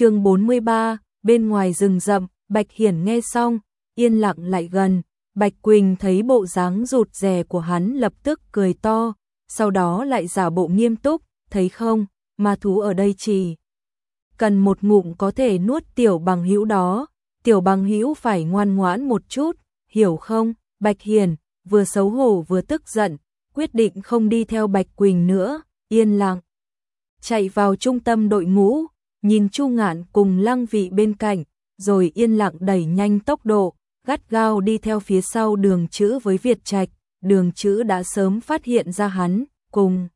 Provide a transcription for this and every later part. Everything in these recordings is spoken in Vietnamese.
chương 43, bên ngoài rừng rậm, Bạch Hiển nghe xong, yên lặng lại gần, Bạch Quỳnh thấy bộ dáng rụt rè của hắn lập tức cười to, sau đó lại giả bộ nghiêm túc, thấy không, ma thú ở đây chỉ cần một ngụm có thể nuốt tiểu bằng hữu đó, tiểu bằng hữu phải ngoan ngoãn một chút, hiểu không? Bạch hiển vừa xấu hổ vừa tức giận, quyết định không đi theo Bạch Quỳnh nữa, yên lặng. Chạy vào trung tâm đội ngũ, nhìn Chu Ngạn cùng Lăng Vị bên cạnh, rồi yên lặng đẩy nhanh tốc độ, gắt gao đi theo phía sau Đường Chữ với Việt Trạch, Đường Chữ đã sớm phát hiện ra hắn, cùng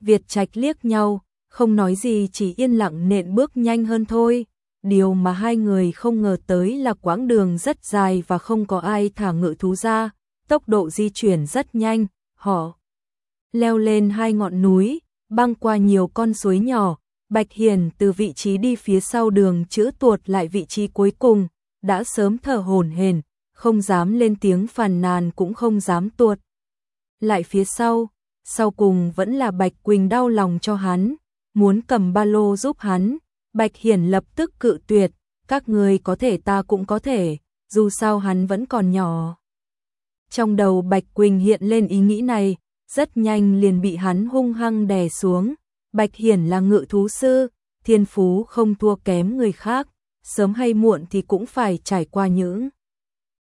Việt Trạch liếc nhau, không nói gì chỉ yên lặng nện bước nhanh hơn thôi. Điều mà hai người không ngờ tới là quãng đường rất dài và không có ai thả ngự thú ra, tốc độ di chuyển rất nhanh, họ leo lên hai ngọn núi, băng qua nhiều con suối nhỏ, Bạch Hiền từ vị trí đi phía sau đường chữ tuột lại vị trí cuối cùng, đã sớm thở hổn hển, không dám lên tiếng phàn nàn cũng không dám tuột. Lại phía sau, sau cùng vẫn là Bạch Quỳnh đau lòng cho hắn, muốn cầm ba lô giúp hắn, Bạch Hiển lập tức cự tuyệt, các người có thể ta cũng có thể, dù sao hắn vẫn còn nhỏ. Trong đầu Bạch Quỳnh hiện lên ý nghĩ này, rất nhanh liền bị hắn hung hăng đè xuống. Bạch Hiển là ngự thú sư, thiên phú không thua kém người khác, sớm hay muộn thì cũng phải trải qua những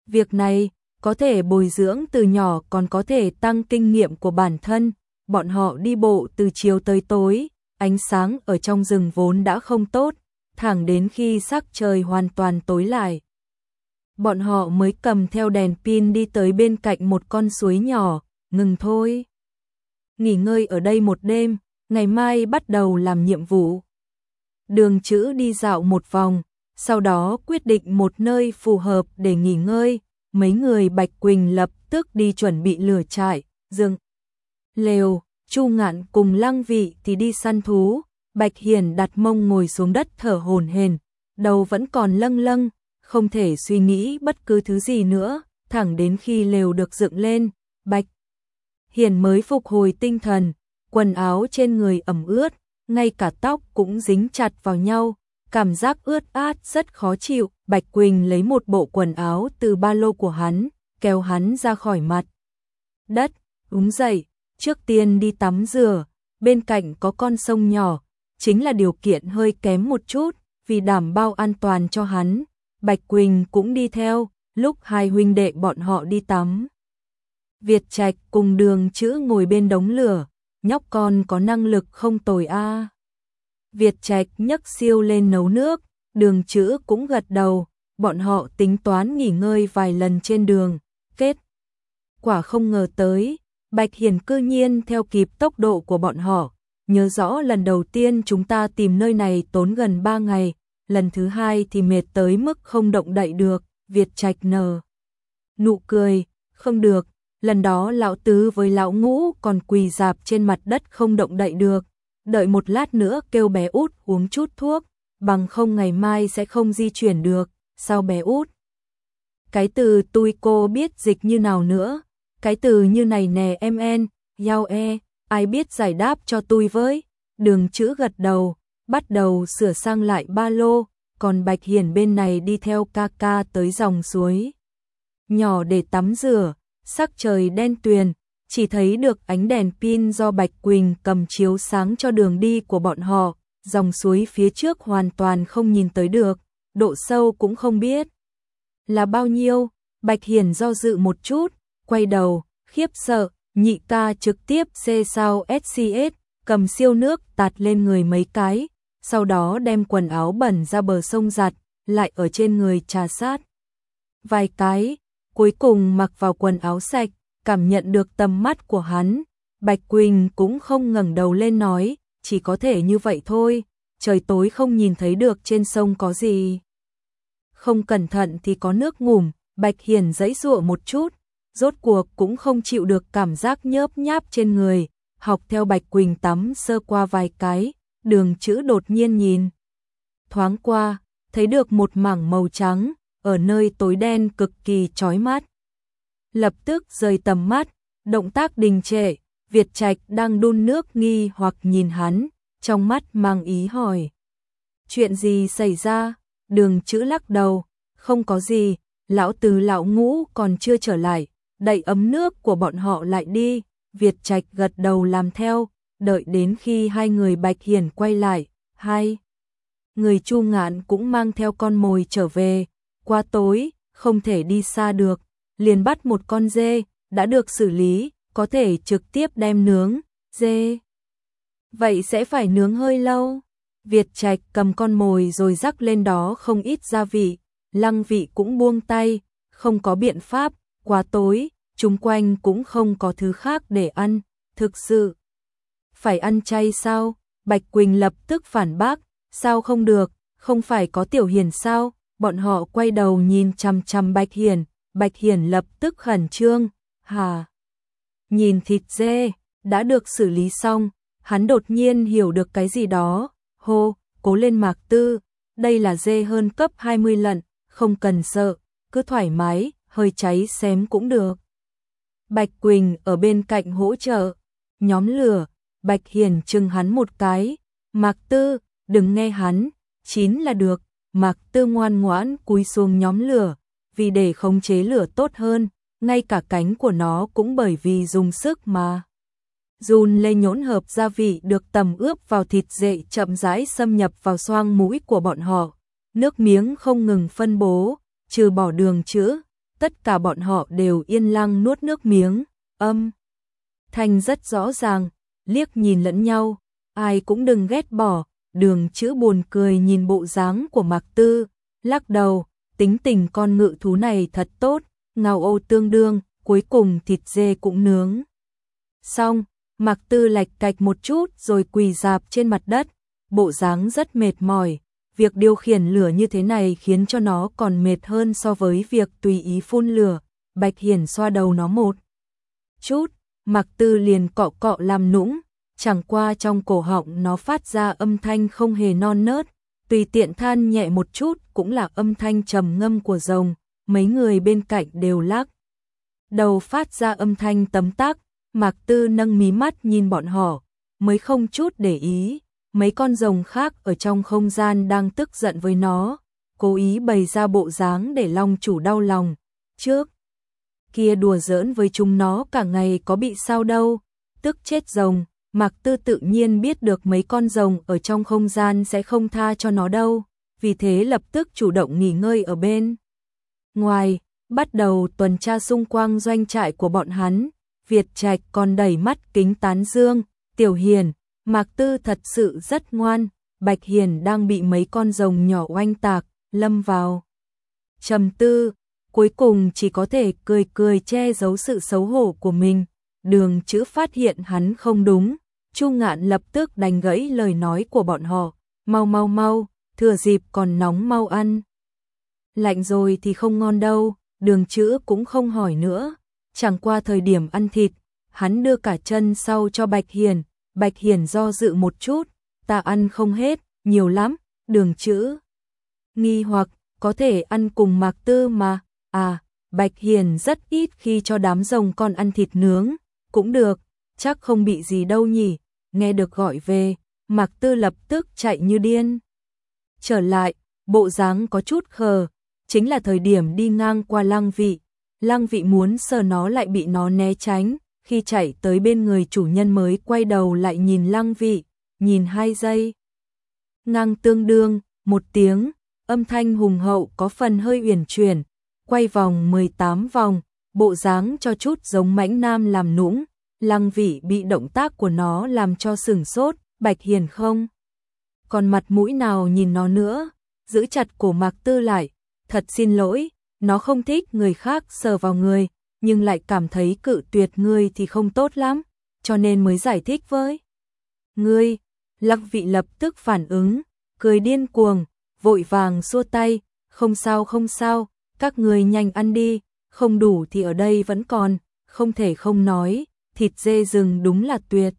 việc này, có thể bồi dưỡng từ nhỏ còn có thể tăng kinh nghiệm của bản thân. Bọn họ đi bộ từ chiều tới tối, ánh sáng ở trong rừng vốn đã không tốt, thẳng đến khi sắc trời hoàn toàn tối lại. Bọn họ mới cầm theo đèn pin đi tới bên cạnh một con suối nhỏ, ngừng thôi. Nghỉ ngơi ở đây một đêm, ngày mai bắt đầu làm nhiệm vụ. Đường chữ đi dạo một vòng, sau đó quyết định một nơi phù hợp để nghỉ ngơi, mấy người Bạch Quỳnh lập tức đi chuẩn bị lửa trại, dương, lều, Chu Ngạn cùng Lăng Vị thì đi săn thú, Bạch Hiền đặt mông ngồi xuống đất thở hổn hển, đầu vẫn còn lâng lâng, không thể suy nghĩ bất cứ thứ gì nữa, thẳng đến khi lều được dựng lên, Bạch Hiền mới phục hồi tinh thần, quần áo trên người ẩm ướt, ngay cả tóc cũng dính chặt vào nhau, cảm giác ướt át rất khó chịu. Bạch Quỳnh lấy một bộ quần áo từ ba lô của hắn, kéo hắn ra khỏi mặt. Đất, đúng dậy, trước tiên đi tắm rửa, bên cạnh có con sông nhỏ, chính là điều kiện hơi kém một chút, vì đảm bảo an toàn cho hắn. Bạch Quỳnh cũng đi theo, lúc hai huynh đệ bọn họ đi tắm. Việt Trạch cùng đường chữ ngồi bên đống lửa, nhóc con có năng lực không tồi a. Việt Trạch nhấc siêu lên nấu nước, đường chữ cũng gật đầu, bọn họ tính toán nghỉ ngơi vài lần trên đường, kết. Quả không ngờ tới, Bạch Hiền cư nhiên theo kịp tốc độ của bọn họ, nhớ rõ lần đầu tiên chúng ta tìm nơi này tốn gần 3 ngày, lần thứ hai thì mệt tới mức không động đậy được, Việt Trạch nở. Nụ cười, không được, lần đó lão tứ với lão ngũ còn quỳ dạp trên mặt đất không động đậy được, đợi một lát nữa kêu bé út uống chút thuốc, bằng không ngày mai sẽ không di chuyển được, sao bé út? Cái từ tôi cô biết dịch như nào nữa, cái từ như này nè em en, yao e, ai biết giải đáp cho tôi với, đường chữ gật đầu, bắt đầu sửa sang lại ba lô, còn Bạch Hiền bên này đi theo ca ca tới dòng suối. Nhỏ để tắm rửa, sắc trời đen tuyền, chỉ thấy được ánh đèn pin do Bạch Quỳnh cầm chiếu sáng cho đường đi của bọn họ, dòng suối phía trước hoàn toàn không nhìn tới được, độ sâu cũng không biết. Là bao nhiêu, Bạch Hiền do dự một chút, quay đầu, khiếp sợ, nhị ca trực tiếp xê sau SCS, cầm siêu nước tạt lên người mấy cái, sau đó đem quần áo bẩn ra bờ sông giặt, lại ở trên người trà sát. Vài cái, cuối cùng mặc vào quần áo sạch, cảm nhận được tầm mắt của hắn, Bạch Quỳnh cũng không ngẩng đầu lên nói, chỉ có thể như vậy thôi, trời tối không nhìn thấy được trên sông có gì. Không cẩn thận thì có nước ngủm, Bạch Hiền giãy dụa một chút, rốt cuộc cũng không chịu được cảm giác nhớp nháp trên người, học theo Bạch Quỳnh tắm sơ qua vài cái, đường chữ đột nhiên nhìn. Thoáng qua, thấy được một mảng màu trắng, ở nơi tối đen cực kỳ chói mắt. Lập tức rời tầm mắt, động tác đình trệ, Việt Trạch đang đun nước nghi hoặc nhìn hắn, trong mắt mang ý hỏi. Chuyện gì xảy ra? Đường chữ lắc đầu, không có gì, lão từ lão ngũ còn chưa trở lại, đẩy ấm nước của bọn họ lại đi, Việt Trạch gật đầu làm theo, đợi đến khi hai người Bạch Hiển quay lại, hai người Chu Ngạn cũng mang theo con mồi trở về, qua tối, không thể đi xa được, liền bắt một con dê, đã được xử lý, có thể trực tiếp đem nướng, dê. Vậy sẽ phải nướng hơi lâu. Việt Trạch cầm con mồi rồi rắc lên đó không ít gia vị, lăng vị cũng buông tay, không có biện pháp, quá tối, chung quanh cũng không có thứ khác để ăn, thực sự. Phải ăn chay sao? Bạch Quỳnh lập tức phản bác, sao không được, không phải có Tiểu Hiền sao? Bọn họ quay đầu nhìn chằm chằm Bạch hiển Bạch hiển lập tức khẩn trương, hà. Nhìn thịt dê, đã được xử lý xong, hắn đột nhiên hiểu được cái gì đó, hô, cố lên mạc tư, đây là dê hơn cấp 20 lần, không cần sợ, cứ thoải mái, hơi cháy xém cũng được. Bạch Quỳnh ở bên cạnh hỗ trợ, nhóm lửa, Bạch Hiền chừng hắn một cái, Mạc Tư, đừng nghe hắn, chín là được, Mạc Tư ngoan ngoãn cúi xuống nhóm lửa, vì để khống chế lửa tốt hơn, ngay cả cánh của nó cũng bởi vì dùng sức mà. Dùn lê nhỗn hợp gia vị được tầm ướp vào thịt dệ chậm rãi xâm nhập vào xoang mũi của bọn họ, nước miếng không ngừng phân bố, trừ bỏ đường chữa, tất cả bọn họ đều yên lặng nuốt nước miếng, âm. Thanh rất rõ ràng, liếc nhìn lẫn nhau, ai cũng đừng ghét bỏ, đường chữ buồn cười nhìn bộ dáng của Mạc Tư, lắc đầu, tính tình con ngự thú này thật tốt, ngào ô tương đương, cuối cùng thịt dê cũng nướng. Xong, Mạc Tư lạch cạch một chút rồi quỳ dạp trên mặt đất, bộ dáng rất mệt mỏi, việc điều khiển lửa như thế này khiến cho nó còn mệt hơn so với việc tùy ý phun lửa. Bạch Hiển xoa đầu nó một chút, Mạc Tư liền cọ cọ làm nũng, chẳng qua trong cổ họng nó phát ra âm thanh không hề non nớt, tùy tiện than nhẹ một chút cũng là âm thanh trầm ngâm của rồng, mấy người bên cạnh đều lắc. Đầu phát ra âm thanh tấm tắc, Mạc Tư nâng mí mắt nhìn bọn họ, mới không chút để ý, mấy con rồng khác ở trong không gian đang tức giận với nó, cố ý bày ra bộ dáng để Long chủ đau lòng. Trước kia đùa giỡn với chúng nó cả ngày có bị sao đâu, tức chết rồng, Mạc Tư tự nhiên biết được mấy con rồng ở trong không gian sẽ không tha cho nó đâu, vì thế lập tức chủ động nghỉ ngơi ở bên. Ngoài, bắt đầu tuần tra xung quanh doanh trại của bọn hắn, Việt Trạch còn đẩy mắt kính tán dương, Tiểu Hiền, Mạc Tư thật sự rất ngoan, Bạch Hiền đang bị mấy con rồng nhỏ oanh tạc, lâm vào. Trầm tư, cuối cùng chỉ có thể cười cười che giấu sự xấu hổ của mình. Đường chữ phát hiện hắn không đúng, Chu Ngạn lập tức đánh gãy lời nói của bọn họ, mau mau mau, thừa dịp còn nóng mau ăn. Lạnh rồi thì không ngon đâu, đường chữ cũng không hỏi nữa, chẳng qua thời điểm ăn thịt, hắn đưa cả chân sau cho Bạch Hiền, Bạch Hiền do dự một chút, ta ăn không hết, nhiều lắm, đường chữ. Nghi hoặc, có thể ăn cùng Mạc Tư mà, à, Bạch Hiền rất ít khi cho đám rồng con ăn thịt nướng, cũng được, chắc không bị gì đâu nhỉ, nghe được gọi về, Mạc Tư lập tức chạy như điên. Trở lại, bộ dáng có chút khờ, chính là thời điểm đi ngang qua lăng vị, lăng vị muốn sờ nó lại bị nó né tránh, khi chạy tới bên người chủ nhân mới quay đầu lại nhìn lăng vị, nhìn hai giây. Ngang tương đương, một tiếng, âm thanh hùng hậu có phần hơi uyển chuyển, quay vòng 18 vòng, bộ dáng cho chút giống mãnh nam làm nũng, lăng vị bị động tác của nó làm cho sừng sốt, bạch hiền không. Còn mặt mũi nào nhìn nó nữa, giữ chặt cổ mạc tư lại, thật xin lỗi, nó không thích người khác sờ vào người, nhưng lại cảm thấy cự tuyệt ngươi thì không tốt lắm, cho nên mới giải thích với. Ngươi, lăng vị lập tức phản ứng, cười điên cuồng, vội vàng xua tay, không sao không sao, các người nhanh ăn đi, không đủ thì ở đây vẫn còn, không thể không nói, thịt dê rừng đúng là tuyệt.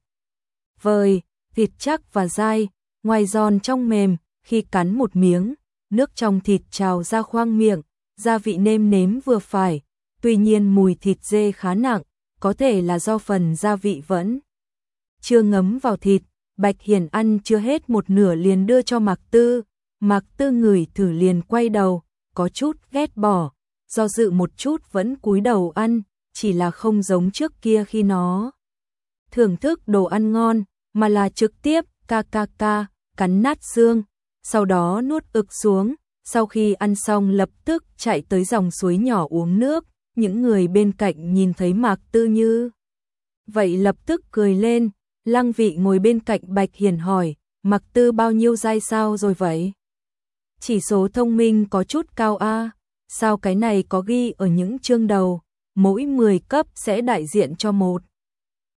Vời, thịt chắc và dai, ngoài giòn trong mềm, khi cắn một miếng, nước trong thịt trào ra khoang miệng, gia vị nêm nếm vừa phải, tuy nhiên mùi thịt dê khá nặng, có thể là do phần gia vị vẫn chưa ngấm vào thịt, Bạch Hiền ăn chưa hết một nửa liền đưa cho Mạc Tư, Mạc Tư ngửi thử liền quay đầu, có chút ghét bỏ, do dự một chút vẫn cúi đầu ăn, chỉ là không giống trước kia khi nó thưởng thức đồ ăn ngon, mà là trực tiếp ca ca ca, cắn nát xương, sau đó nuốt ực xuống, sau khi ăn xong lập tức chạy tới dòng suối nhỏ uống nước, những người bên cạnh nhìn thấy Mạc Tư Như. Vậy lập tức cười lên, lăng vị ngồi bên cạnh Bạch Hiền hỏi, Mạc Tư bao nhiêu giai sao rồi vậy? Chỉ số thông minh có chút cao A, sao cái này có ghi ở những chương đầu, mỗi 10 cấp sẽ đại diện cho một.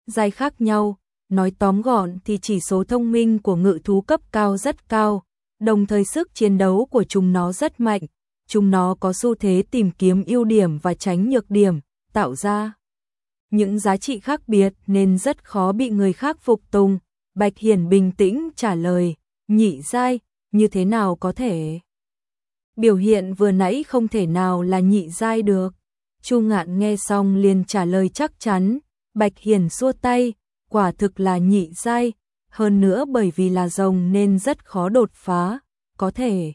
Giai khác nhau, nói tóm gọn thì chỉ số thông minh của ngự thú cấp cao rất cao, đồng thời sức chiến đấu của chúng nó rất mạnh, chúng nó có xu thế tìm kiếm ưu điểm và tránh nhược điểm, tạo ra những giá trị khác biệt nên rất khó bị người khác phục tùng. Bạch Hiển bình tĩnh trả lời, nhị giai, như thế nào có thể? Biểu hiện vừa nãy không thể nào là nhị giai được. Chu ngạn nghe xong liền trả lời chắc chắn, Bạch Hiển xua tay, quả thực là nhị giai, hơn nữa bởi vì là rồng nên rất khó đột phá, có thể.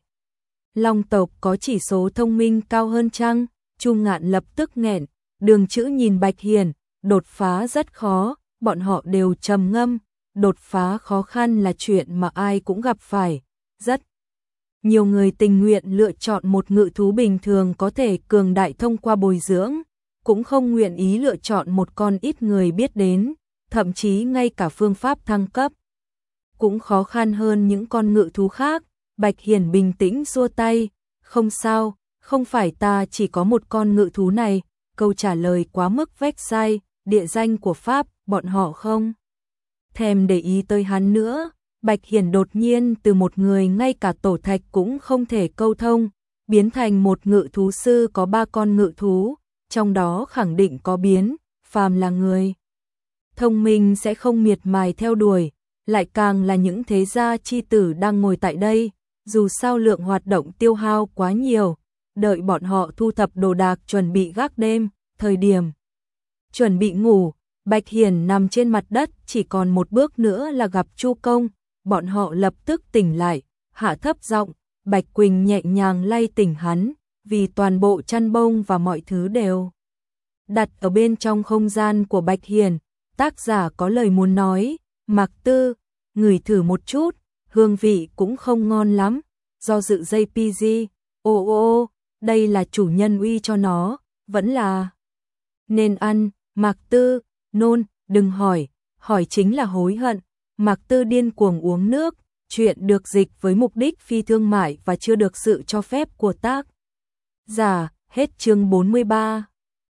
Long tộc có chỉ số thông minh cao hơn chăng? Chu ngạn lập tức nghẹn, đường chữ nhìn Bạch Hiền, đột phá rất khó, bọn họ đều trầm ngâm, đột phá khó khăn là chuyện mà ai cũng gặp phải, rất nhiều người tình nguyện lựa chọn một ngự thú bình thường có thể cường đại thông qua bồi dưỡng, cũng không nguyện ý lựa chọn một con ít người biết đến, thậm chí ngay cả phương pháp thăng cấp cũng khó khăn hơn những con ngự thú khác. Bạch hiển bình tĩnh xua tay, không sao, không phải ta chỉ có một con ngự thú này, câu trả lời quá mức vách sai, địa danh của Pháp, bọn họ không thèm để ý tới hắn nữa. Bạch Hiền đột nhiên từ một người ngay cả tổ thạch cũng không thể câu thông, biến thành một ngự thú sư có ba con ngự thú, trong đó khẳng định có biến, phàm là người. Thông minh sẽ không miệt mài theo đuổi, lại càng là những thế gia chi tử đang ngồi tại đây, dù sao lượng hoạt động tiêu hao quá nhiều, đợi bọn họ thu thập đồ đạc chuẩn bị gác đêm, thời điểm chuẩn bị ngủ, Bạch Hiền nằm trên mặt đất, chỉ còn một bước nữa là gặp Chu Công, bọn họ lập tức tỉnh lại, hạ thấp giọng, Bạch Quỳnh nhẹ nhàng lay tỉnh hắn, vì toàn bộ chăn bông và mọi thứ đều đặt ở bên trong không gian của Bạch Hiền. Tác giả có lời muốn nói, Mạc Tư, ngửi thử một chút, hương vị cũng không ngon lắm, do dự dây PG, ô ô ô, đây là chủ nhân uy cho nó, vẫn là nên ăn, Mạc Tư, nôn, đừng hỏi, hỏi chính là hối hận. Mạc Tư điên cuồng uống nước, chuyện được dịch với mục đích phi thương mại và chưa được sự cho phép của tác. Giả, hết chương 43